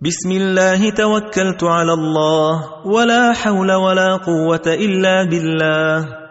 بسم الله توكلت على الله ولا حول ولا قوة إلا بالله